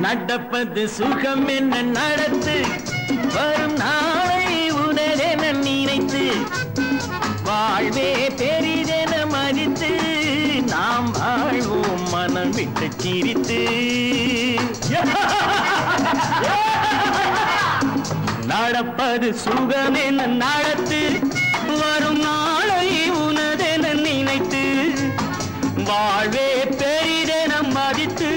நடப்பது சுகம் என்ன நடத்து? வரும் நாளை உணரென நினைத்து வாழ்வே பெரிதென மதித்து நாம் வாழ்வோம் மனம் விட்டு சிரித்து. நடப்பது சுகமென நடத்து வரும் நாளை உனதென நினைத்து வாழ்வே பெரிதென மதித்து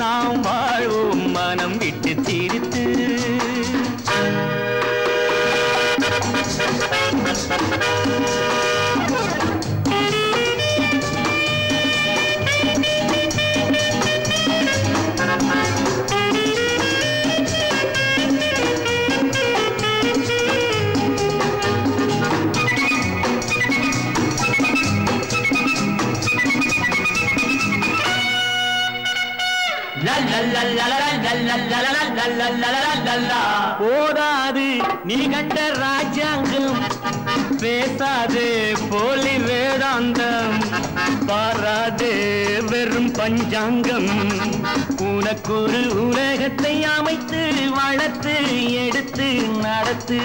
நாம் வாழ்வோம் மனம் விட்டு சிரித்து போதாது நீ கண்ட ராஜாங்கம் பேசாது போலி வேதாந்தம் பாராது வெறும் பஞ்சாங்கம் உனக்கொரு உலகத்தை அமைத்து வளர்த்து எடுத்து நடத்து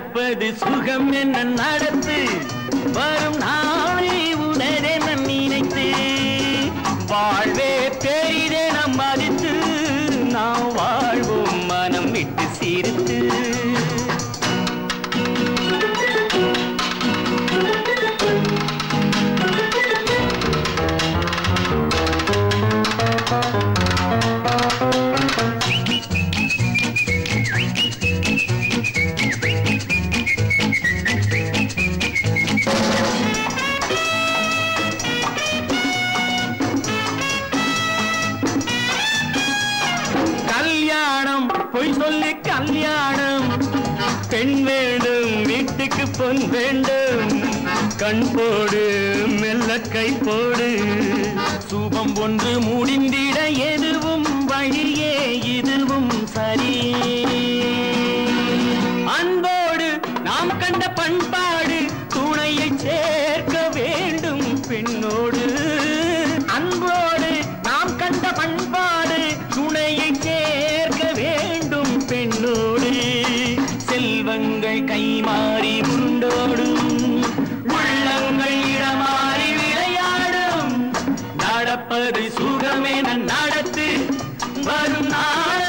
நடப்பது சுகம் என்ன நடத்து வரும் நாளை உணரென நினைத்து வாழ்வே பெண் வேண்டும் வீட்டுக்கு பொன் வேண்டும். கண் போடு மெல்ல கை போடு. சுபம் ஒன்று முடிந்திட எதுவும் வழியே இதுவும் சரி. அன்போடு நாம் கண்ட செல்வங்கள் கைமாறி உருண்டோடும் உள்ளங்கள் இடமாறி விளையாடும். நடப்பது சுகமே சுகமென நடத்து வரும் நாள்